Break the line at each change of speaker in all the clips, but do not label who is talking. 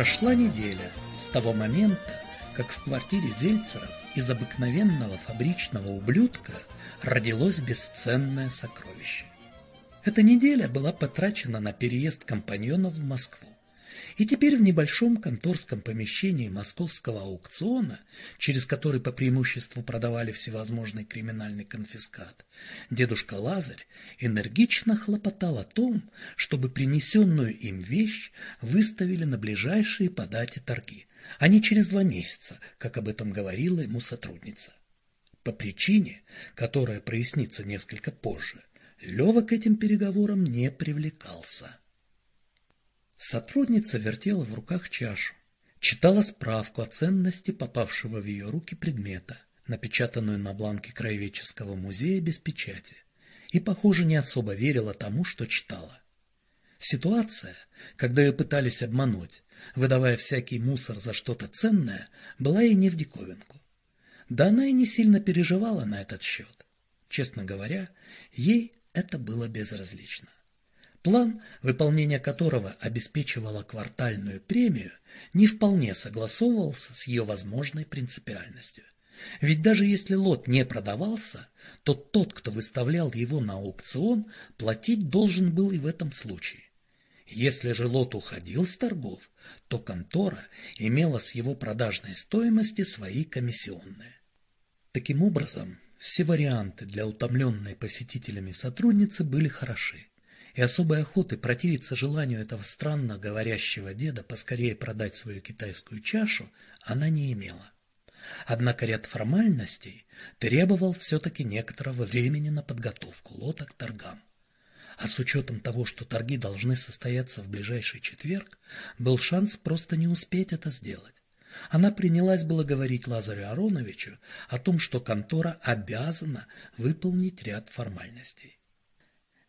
Прошла неделя с того момента, как в квартире Зельцеров из обыкновенного фабричного ублюдка родилось бесценное сокровище. Эта неделя была потрачена на переезд компаньонов в Москву. И теперь в небольшом конторском помещении московского аукциона, через который по преимуществу продавали всевозможный криминальный конфискат, дедушка Лазарь энергично хлопотал о том, чтобы принесенную им вещь выставили на ближайшие по дате торги, а не через два месяца, как об этом говорила ему сотрудница. По причине, которая прояснится несколько позже, Лева к этим переговорам не привлекался. Сотрудница вертела в руках чашу, читала справку о ценности попавшего в ее руки предмета, напечатанную на бланке краеведческого музея без печати, и, похоже, не особо верила тому, что читала. Ситуация, когда ее пытались обмануть, выдавая всякий мусор за что-то ценное, была ей не в диковинку. Да она и не сильно переживала на этот счет. Честно говоря, ей это было безразлично. План, выполнение которого обеспечивало квартальную премию, не вполне согласовывался с ее возможной принципиальностью. Ведь даже если лот не продавался, то тот, кто выставлял его на аукцион, платить должен был и в этом случае. Если же лот уходил с торгов, то контора имела с его продажной стоимости свои комиссионные. Таким образом, все варианты для утомленной посетителями сотрудницы были хороши и особой охоты противиться желанию этого странно говорящего деда поскорее продать свою китайскую чашу она не имела. Однако ряд формальностей требовал все-таки некоторого времени на подготовку лота к торгам. А с учетом того, что торги должны состояться в ближайший четверг, был шанс просто не успеть это сделать. Она принялась было говорить Лазарю Ароновичу о том, что контора обязана выполнить ряд формальностей.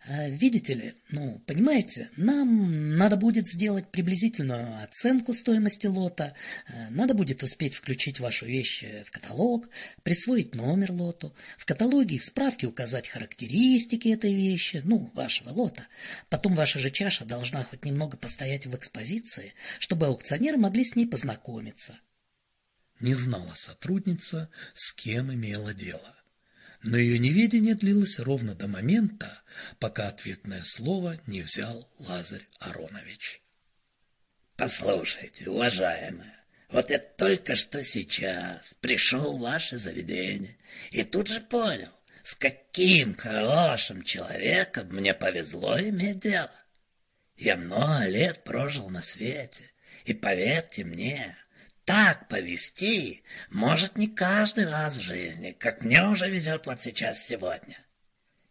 А, видите ли, ну, понимаете, нам надо будет сделать приблизительную оценку стоимости лота, а, надо будет успеть включить вашу вещь в каталог, присвоить номер лоту, в каталоге и в справке указать характеристики этой вещи, ну, вашего лота. Потом ваша же чаша должна хоть немного постоять в экспозиции, чтобы аукционеры могли с ней познакомиться.
Не знала сотрудница, с кем имела дело но ее неведение длилось ровно до момента, пока ответное слово не взял Лазарь Аронович.
«Послушайте, уважаемая, вот я только что сейчас пришел в ваше заведение и тут же понял, с каким хорошим человеком мне повезло иметь дело. Я много лет прожил на свете, и поверьте мне, так повести может не каждый раз в жизни, как мне уже везет вот сейчас сегодня.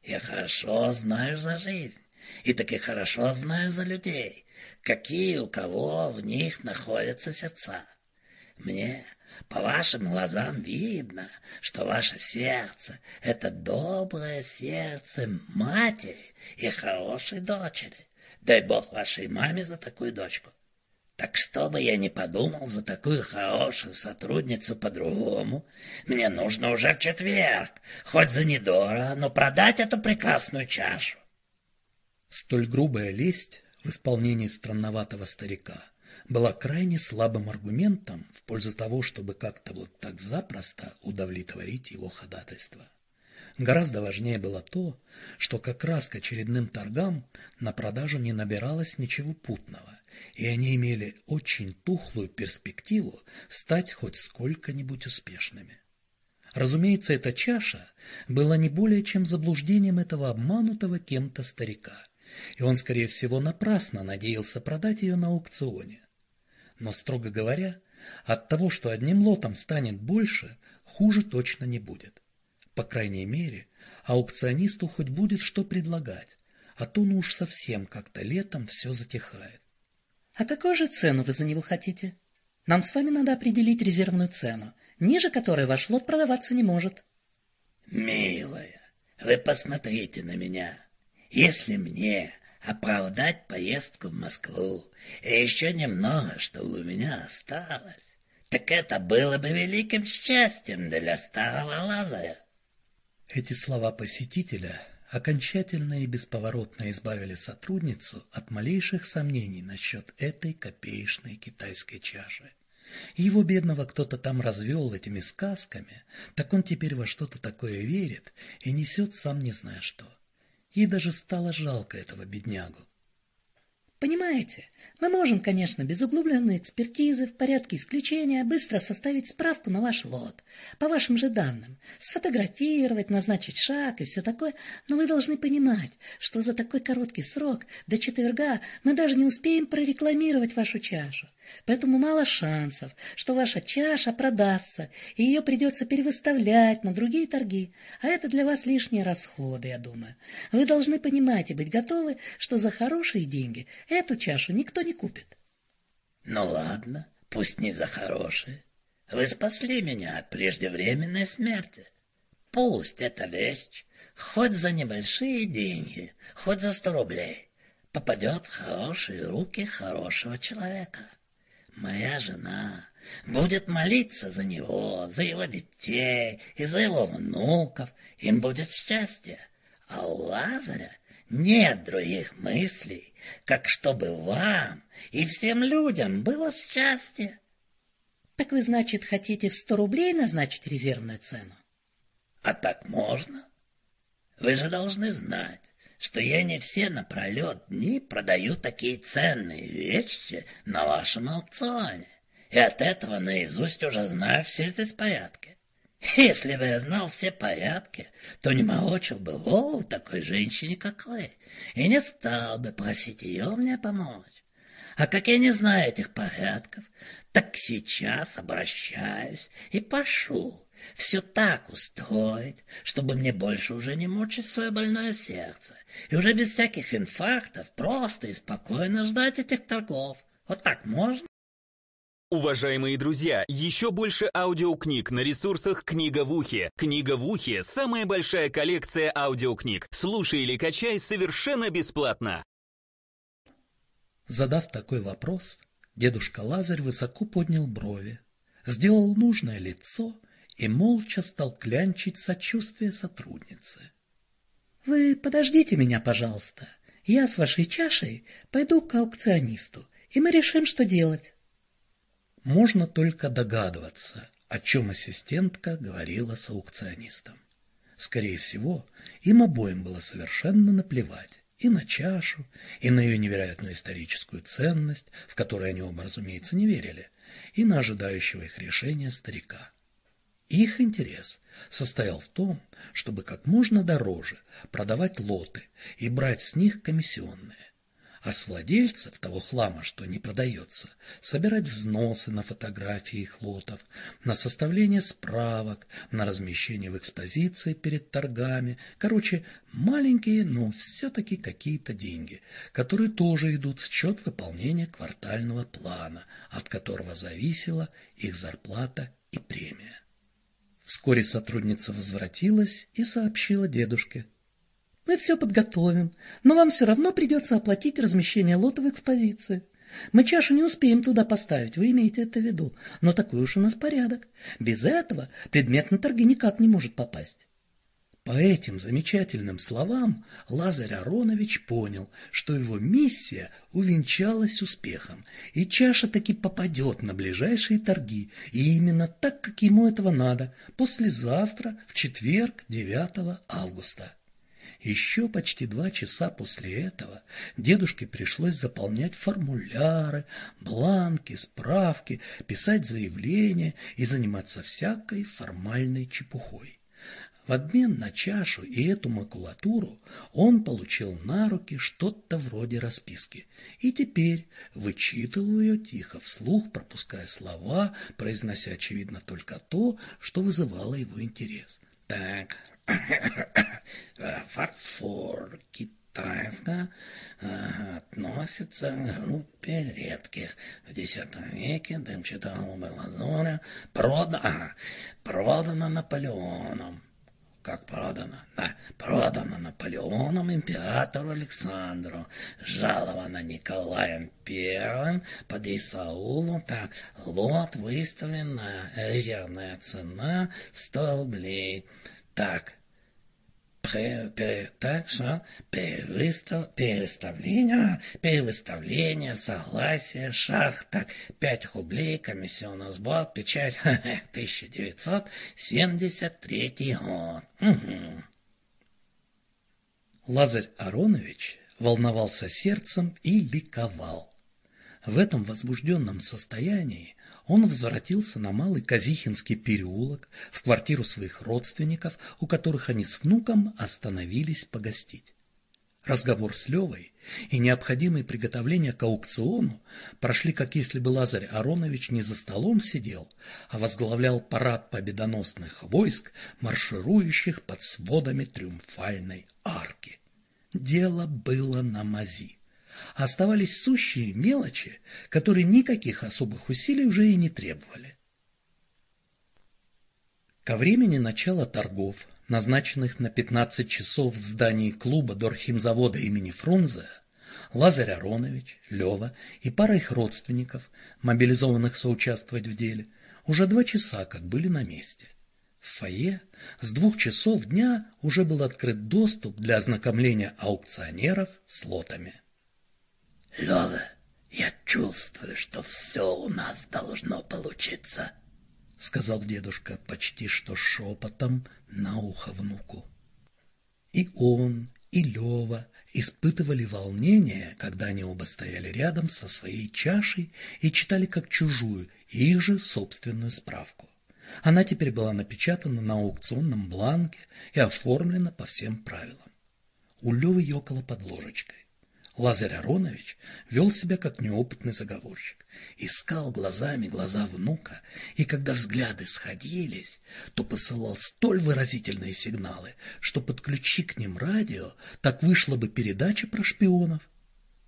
Я хорошо знаю за жизнь, и таки хорошо знаю за людей, какие у кого в них находятся сердца. Мне по вашим глазам видно, что ваше сердце — это доброе сердце матери и хорошей дочери. Дай Бог вашей маме за такую дочку. Так что бы я ни подумал за такую хорошую сотрудницу по-другому, мне нужно уже в четверг, хоть за недорого, но продать эту прекрасную чашу.
Столь грубая лесть в исполнении странноватого старика была крайне слабым аргументом в пользу того, чтобы как-то вот так запросто удовлетворить его ходатайство. Гораздо важнее было то, что как раз к очередным торгам на продажу не набиралось ничего путного, и они имели очень тухлую перспективу стать хоть сколько-нибудь успешными. Разумеется, эта чаша была не более чем заблуждением этого обманутого кем-то старика, и он, скорее всего, напрасно надеялся продать ее на аукционе. Но, строго говоря, от того, что одним лотом станет больше, хуже точно не будет. По крайней мере, аукционисту хоть будет что предлагать, а то ну уж совсем как-то летом все затихает.
А какую же цену вы за него хотите? Нам с вами надо определить резервную цену, ниже которой ваш лот продаваться не может.
Милая, вы посмотрите на меня. Если мне оправдать поездку в Москву и еще немного, чтобы у меня осталось, так это было бы великим счастьем для старого Лазаря.
Эти слова посетителя окончательно и бесповоротно избавили сотрудницу от малейших сомнений насчет этой копеечной китайской чаши. Его бедного кто-то там развел этими сказками, так он теперь во что-то такое верит и несет сам не зная что. Ей даже стало жалко этого беднягу.
Понимаете, мы можем, конечно, без углубленной экспертизы, в порядке исключения, быстро составить справку на ваш лот, по вашим же данным, сфотографировать, назначить шаг и все такое, но вы должны понимать, что за такой короткий срок, до четверга, мы даже не успеем прорекламировать вашу чашу. Поэтому мало шансов, что ваша чаша продастся, и ее придется перевыставлять на другие торги. А это для вас лишние расходы, я думаю. Вы должны понимать и быть готовы, что за хорошие деньги эту чашу никто не купит.
Ну ладно, пусть не за хорошие. Вы спасли меня от преждевременной смерти. Пусть эта вещь, хоть за небольшие деньги, хоть за сто рублей, попадет в хорошие руки хорошего человека. Моя жена будет молиться за него, за его детей и за его внуков. Им будет счастье. А у Лазаря нет других мыслей, как чтобы вам и всем людям было счастье.
Так вы, значит, хотите в сто рублей назначить резервную цену?
А так можно? Вы же должны знать, что я не все напролет дни продаю такие ценные вещи на вашем аукционе. И от этого наизусть уже знаю все здесь порядки. Если бы я знал все порядки, то не молочил бы голову такой женщине, как вы, и не стал бы просить ее мне помочь. А как я не знаю этих порядков, так сейчас обращаюсь и пошел все так устроить, чтобы мне больше уже не мучить свое больное сердце, и уже без всяких инфарктов просто и спокойно ждать этих торгов. Вот так можно?
Уважаемые друзья, еще больше аудиокниг на ресурсах «Книга в ухе». «Книга в ухе» — самая большая коллекция аудиокниг. Слушай или качай совершенно бесплатно.
Задав такой вопрос, дедушка Лазарь высоко поднял брови, сделал нужное лицо — и молча стал клянчить сочувствие сотрудницы.
— Вы подождите меня, пожалуйста. Я с вашей чашей пойду к аукционисту, и мы решим, что делать.
Можно только догадываться, о чем ассистентка говорила с аукционистом. Скорее всего, им обоим было совершенно наплевать и на чашу, и на ее невероятную историческую ценность, в которой они оба, разумеется, не верили, и на ожидающего их решения старика. Их интерес состоял в том, чтобы как можно дороже продавать лоты и брать с них комиссионные, а с владельцев того хлама, что не продается, собирать взносы на фотографии их лотов, на составление справок, на размещение в экспозиции перед торгами. Короче, маленькие, но все-таки какие-то деньги, которые тоже идут в счет выполнения квартального плана, от которого зависела их зарплата и премия. Вскоре сотрудница возвратилась и сообщила дедушке.
«Мы все подготовим, но вам все равно придется оплатить размещение лота в экспозиции. Мы чашу не успеем туда поставить, вы имеете это в виду, но такой уж у нас порядок. Без этого предмет на торги никак не может попасть».
По этим замечательным словам Лазарь Аронович понял, что его миссия увенчалась успехом, и чаша таки попадет на ближайшие торги, и именно так, как ему этого надо, послезавтра, в четверг, 9 августа. Еще почти два часа после этого дедушке пришлось заполнять формуляры, бланки, справки, писать заявления и заниматься всякой формальной чепухой. В обмен на чашу и эту макулатуру он получил на руки что-то вроде расписки и теперь вычитывал ее тихо вслух, пропуская слова, произнося, очевидно, только то, что вызывало его интерес. Так, фарфор, китайская, относится к группе редких. В X веке дымчатого лазуря продано, продано Наполеоном как продано, да, продано Наполеоном императору Александру, жаловано Николаем Первым под Исаулом, так, лот выставлен на резервная цена 100 рублей. Так,
так что перевыстав, переставление, перевыставление, согласие, шахта, пять рублей, комиссионный сбор, печать, 1973 год. Угу.
Лазарь Аронович волновался сердцем и ликовал. В этом возбужденном состоянии он возвратился на Малый Казихинский переулок в квартиру своих родственников, у которых они с внуком остановились погостить. Разговор с Левой и необходимые приготовления к аукциону прошли, как если бы Лазарь Аронович не за столом сидел, а возглавлял парад победоносных войск, марширующих под сводами триумфальной арки. Дело было на мази. Оставались сущие мелочи, которые никаких особых усилий уже и не требовали. Ко времени начала торгов, назначенных на 15 часов в здании клуба Дорхимзавода имени Фрунзе, Лазарь Аронович, Лева и пара их родственников, мобилизованных соучаствовать в деле, уже два часа как были на месте. В фойе с двух часов дня уже был открыт доступ для ознакомления аукционеров с лотами.
Лёва, я чувствую, что все у нас должно получиться, —
сказал дедушка почти что шепотом на ухо внуку. И он, и Лева испытывали волнение, когда они оба стояли рядом со своей чашей и читали как чужую их же собственную справку. Она теперь была напечатана на аукционном бланке и оформлена по всем правилам. У Левы ёкала под ложечкой. Лазарь Аронович вел себя как неопытный заговорщик, искал глазами глаза внука, и когда взгляды сходились, то посылал столь выразительные сигналы, что подключи к ним радио, так вышла бы передача про шпионов.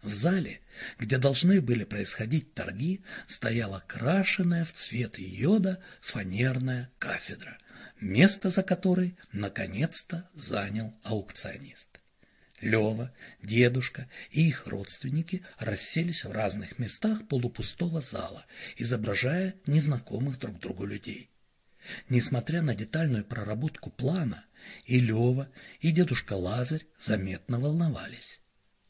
В зале, где должны были происходить торги, стояла крашеная в цвет йода фанерная кафедра, место за которой наконец-то занял аукционист. Лева, дедушка и их родственники расселись в разных местах полупустого зала, изображая незнакомых друг другу людей. Несмотря на детальную проработку плана, и Лева, и дедушка Лазарь заметно волновались.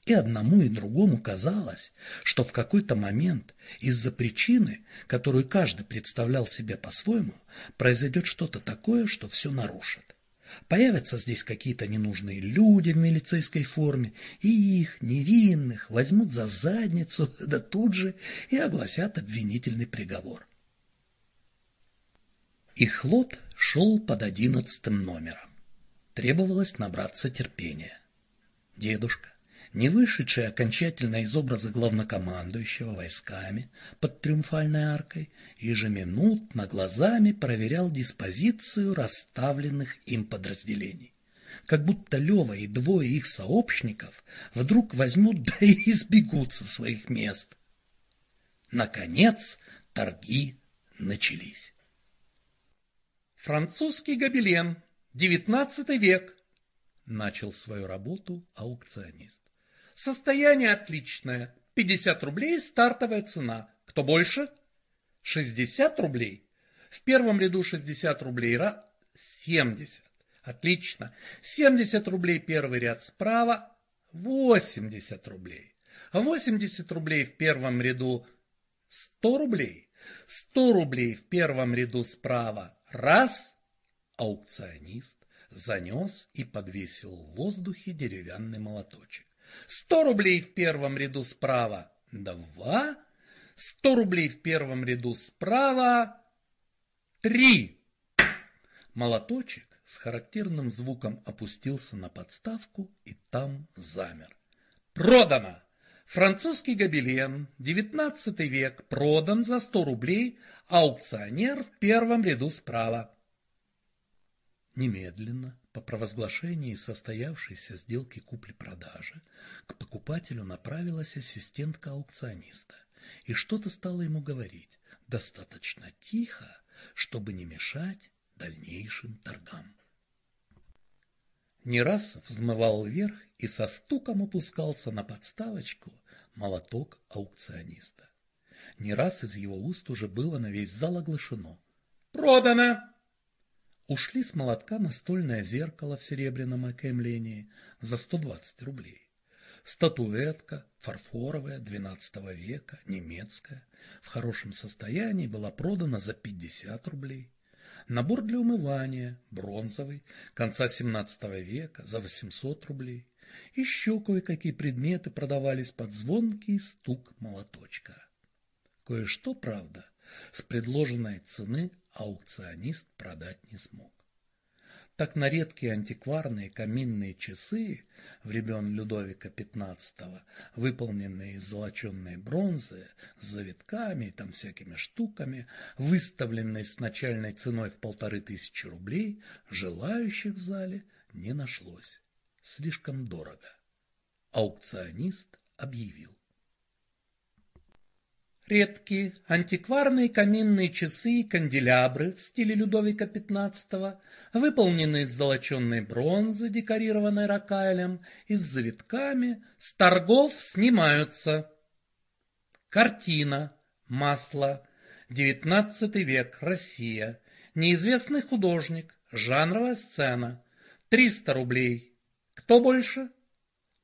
И одному и другому казалось, что в какой-то момент из-за причины, которую каждый представлял себе по-своему, произойдет что-то такое, что все нарушит. Появятся здесь какие-то ненужные люди в милицейской форме, и их, невинных, возьмут за задницу, да тут же и огласят обвинительный приговор. Их лот шел под одиннадцатым номером. Требовалось набраться терпения. Дедушка, не вышедший окончательно из образа главнокомандующего войсками под триумфальной аркой, ежеминутно глазами проверял диспозицию расставленных им подразделений. Как будто Лева и двое их сообщников вдруг возьмут да и избегут со своих мест. Наконец торги начались.
Французский гобелен, девятнадцатый век, начал свою работу аукционист. Состояние отличное. 50 рублей стартовая цена. Кто больше? 60 рублей. В первом ряду 60 рублей. 70. Отлично. 70 рублей первый ряд справа. 80 рублей. 80 рублей в первом ряду. 100 рублей. 100 рублей в первом ряду справа. Раз. Аукционист занес и подвесил в воздухе деревянный молоточек. Сто рублей в первом ряду справа. Два. Сто рублей в первом ряду справа. Три. Молоточек с характерным звуком опустился на подставку и там замер. Продано! Французский гобелен, девятнадцатый век, продан за сто рублей, аукционер в первом ряду справа.
Немедленно по провозглашении состоявшейся сделки купли-продажи к покупателю направилась ассистентка аукциониста и что-то стала ему говорить, достаточно тихо, чтобы не мешать дальнейшим торгам.
Не раз взмывал вверх и со стуком опускался на подставочку молоток аукциониста. Не раз из его уст уже было на весь зал оглашено. «Продано!»
Ушли с молотка настольное зеркало в серебряном окаймлении за 120 рублей. Статуэтка, фарфоровая, XII века, немецкая, в хорошем состоянии была продана за 50 рублей. Набор для умывания, бронзовый, конца XVII века, за 800 рублей. Еще кое-какие предметы продавались под звонкий стук молоточка. Кое-что, правда, с предложенной цены аукционист продать не смог. Так на редкие антикварные каминные часы времен Людовика XV, выполненные из золоченной бронзы, с завитками и там всякими штуками, выставленные с начальной ценой в полторы тысячи рублей, желающих в зале не нашлось. Слишком дорого. Аукционист объявил. Редкие антикварные каминные часы и канделябры в стиле Людовика XV, выполненные из золоченной бронзы, декорированной ракайлем и с завитками, с торгов снимаются. Картина, масло, XIX век, Россия, неизвестный художник, жанровая сцена, 300 рублей. Кто больше?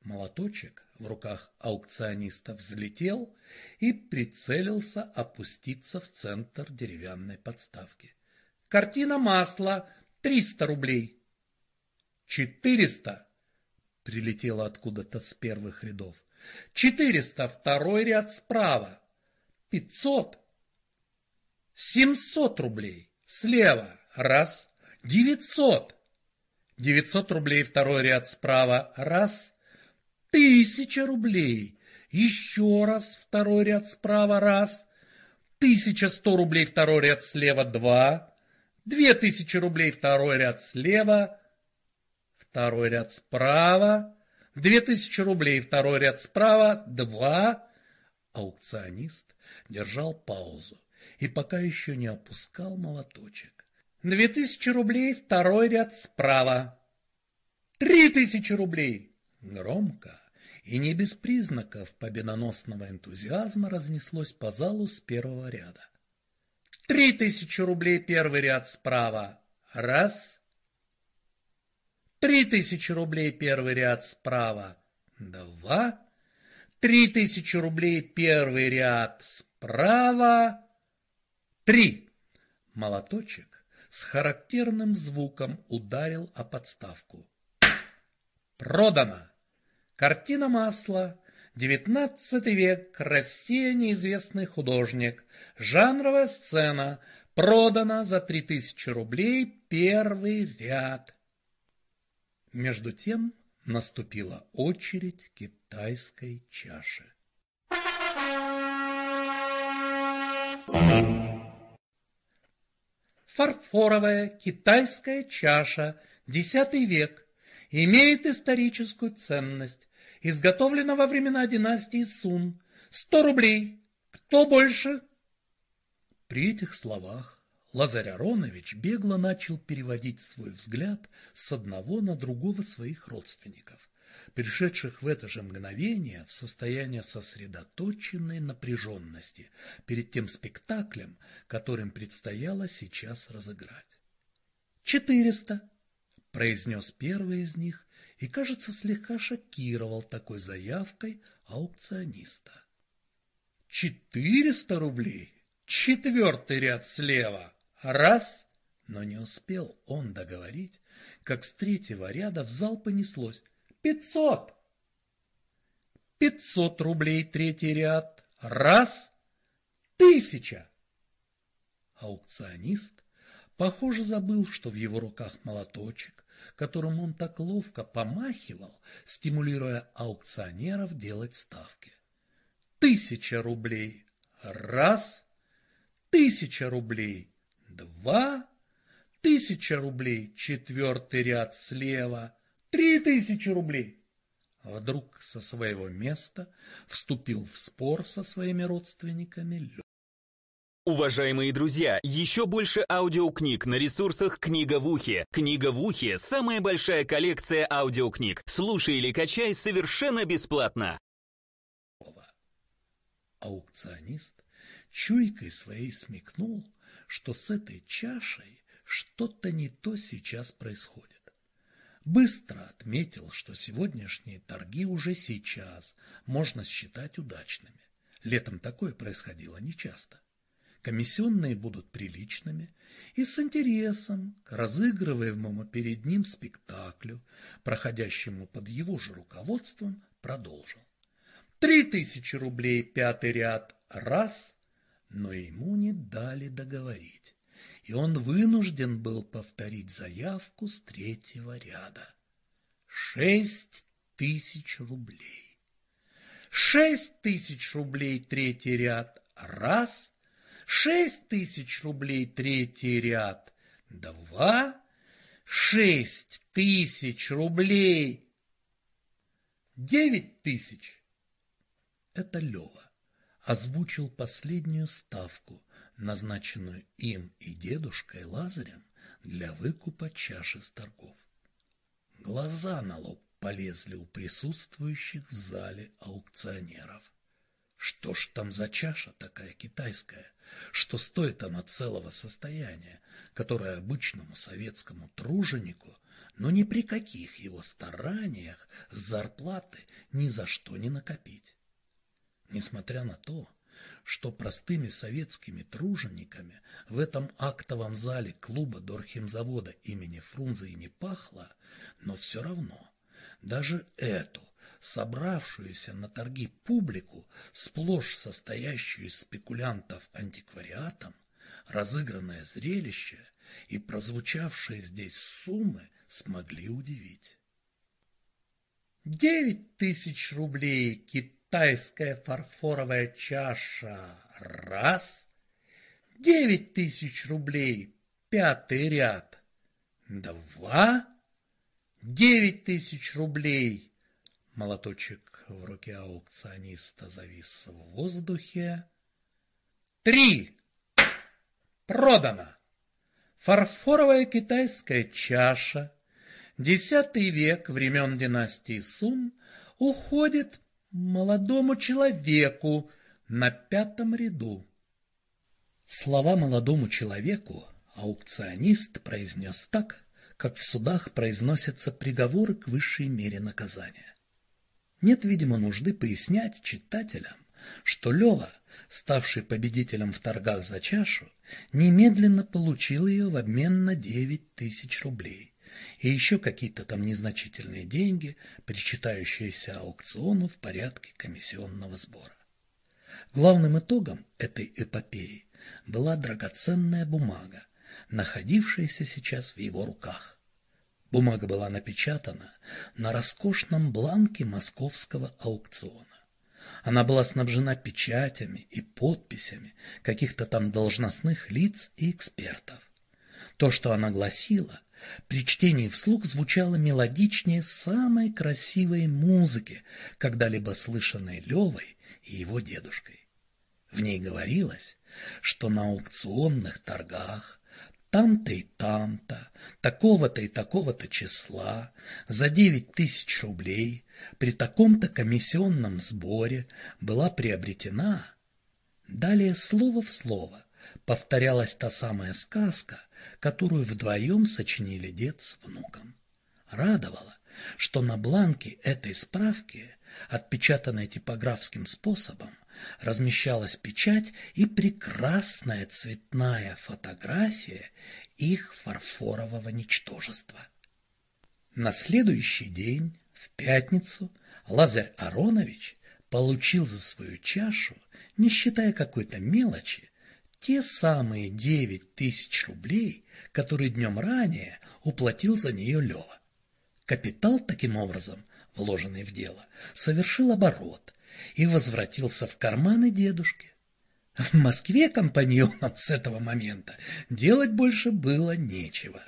Молоточек в руках аукциониста взлетел и прицелился опуститься в центр деревянной подставки. Картина масла триста рублей. Четыреста прилетело откуда-то с первых рядов. Четыреста второй ряд справа. Пятьсот. Семьсот рублей слева. Раз. Девятьсот. Девятьсот рублей второй ряд справа. Раз. Тысяча рублей. Еще раз второй ряд справа раз. Тысяча сто рублей второй ряд слева два. Две тысячи рублей второй ряд слева. Второй ряд справа. Две тысячи рублей второй ряд справа. Два. Аукционист держал паузу и пока еще не опускал молоточек. Две тысячи рублей второй ряд справа. Три тысячи рублей. Громко и не без признаков победоносного энтузиазма разнеслось по залу с первого ряда. Три тысячи рублей первый ряд справа. Раз. Три тысячи рублей первый ряд справа. Два. Три тысячи рублей первый ряд справа. Три. Молоточек с характерным звуком ударил о подставку. Продано! Картина масла. Девятнадцатый век. Россия неизвестный художник. Жанровая сцена. Продана за три тысячи рублей первый ряд. Между тем наступила очередь китайской чаши. Фарфоровая китайская чаша, X век, имеет историческую ценность изготовлено во времена династии Сун. Сто рублей. Кто больше? При этих словах Лазарь Аронович бегло начал переводить свой взгляд с одного на другого своих родственников, пришедших в это же мгновение в состояние сосредоточенной напряженности перед тем спектаклем, которым предстояло сейчас разыграть. «Четыреста!» — произнес первый из них и, кажется, слегка шокировал такой заявкой аукциониста. «Четыреста рублей? Четвертый ряд слева. Раз!» Но не успел он договорить, как с третьего ряда в зал понеслось. «Пятьсот!» «Пятьсот рублей третий ряд. Раз!» «Тысяча!» Аукционист, похоже, забыл, что в его руках молоточек, которым он так ловко помахивал, стимулируя аукционеров делать ставки. Тысяча рублей. Раз. Тысяча рублей. Два. Тысяча рублей. Четвертый ряд слева. Три тысячи рублей. Вдруг со своего места вступил в спор со своими родственниками
Уважаемые друзья, еще больше аудиокниг на ресурсах «Книга в ухе». «Книга в ухе» — самая большая коллекция аудиокниг. Слушай или качай совершенно бесплатно.
Аукционист чуйкой своей смекнул, что с этой чашей Что-то не то сейчас происходит. Быстро отметил, что сегодняшние торги уже сейчас можно считать удачными. Летом такое происходило нечасто. Комиссионные будут приличными и с интересом к разыгрываемому перед ним спектаклю, проходящему под его же руководством, продолжил. Три тысячи рублей пятый ряд – раз, но ему не дали договорить, и он вынужден был повторить заявку с третьего ряда. Шесть тысяч рублей. Шесть тысяч рублей третий ряд – раз, шесть тысяч рублей третий ряд – два, шесть тысяч рублей – девять тысяч. Это Лева озвучил последнюю ставку, назначенную им и дедушкой Лазарем для выкупа чаши с торгов. Глаза на лоб полезли у присутствующих в зале аукционеров. Что ж там за чаша такая китайская, что стоит она целого состояния, которое обычному советскому труженику, но ни при каких его стараниях с зарплаты ни за что не накопить? Несмотря на то, что простыми советскими тружениками в этом актовом зале клуба Дорхимзавода имени Фрунзе и не пахло, но все равно даже эту собравшуюся на торги публику, сплошь состоящую из спекулянтов антиквариатом, разыгранное зрелище и прозвучавшие здесь суммы смогли удивить. Девять тысяч рублей кит китайская фарфоровая чаша – раз, девять тысяч рублей – пятый ряд – два, девять тысяч рублей – молоточек в руке аукциониста завис в воздухе – три, продано. Фарфоровая китайская чаша, десятый век времен династии Сун, уходит молодому человеку на пятом ряду. Слова молодому человеку аукционист произнес так, как в судах произносятся приговоры к высшей мере наказания. Нет, видимо, нужды пояснять читателям, что Лева, ставший победителем в торгах за чашу, немедленно получил ее в обмен на девять тысяч рублей и еще какие-то там незначительные деньги, причитающиеся аукциону в порядке комиссионного сбора. Главным итогом этой эпопеи была драгоценная бумага, находившаяся сейчас в его руках. Бумага была напечатана на роскошном бланке московского аукциона. Она была снабжена печатями и подписями каких-то там должностных лиц и экспертов. То, что она гласила, при чтении вслух звучало мелодичнее самой красивой музыки, когда-либо слышанной Левой и его дедушкой. В ней говорилось, что на аукционных торгах там-то и там-то, такого-то и такого-то числа, за девять тысяч рублей, при таком-то комиссионном сборе была приобретена, далее слово в слово, повторялась та самая сказка, которую вдвоем сочинили дед с внуком. Радовало, что на бланке этой справки, отпечатанной типографским способом, размещалась печать и прекрасная цветная фотография их фарфорового ничтожества. На следующий день, в пятницу, Лазарь Аронович получил за свою чашу, не считая какой-то мелочи, те самые девять тысяч рублей, которые днем ранее уплатил за нее Лева. Капитал, таким образом, вложенный в дело, совершил оборот и возвратился в карманы дедушки. В Москве компаньонам с этого момента делать больше было нечего.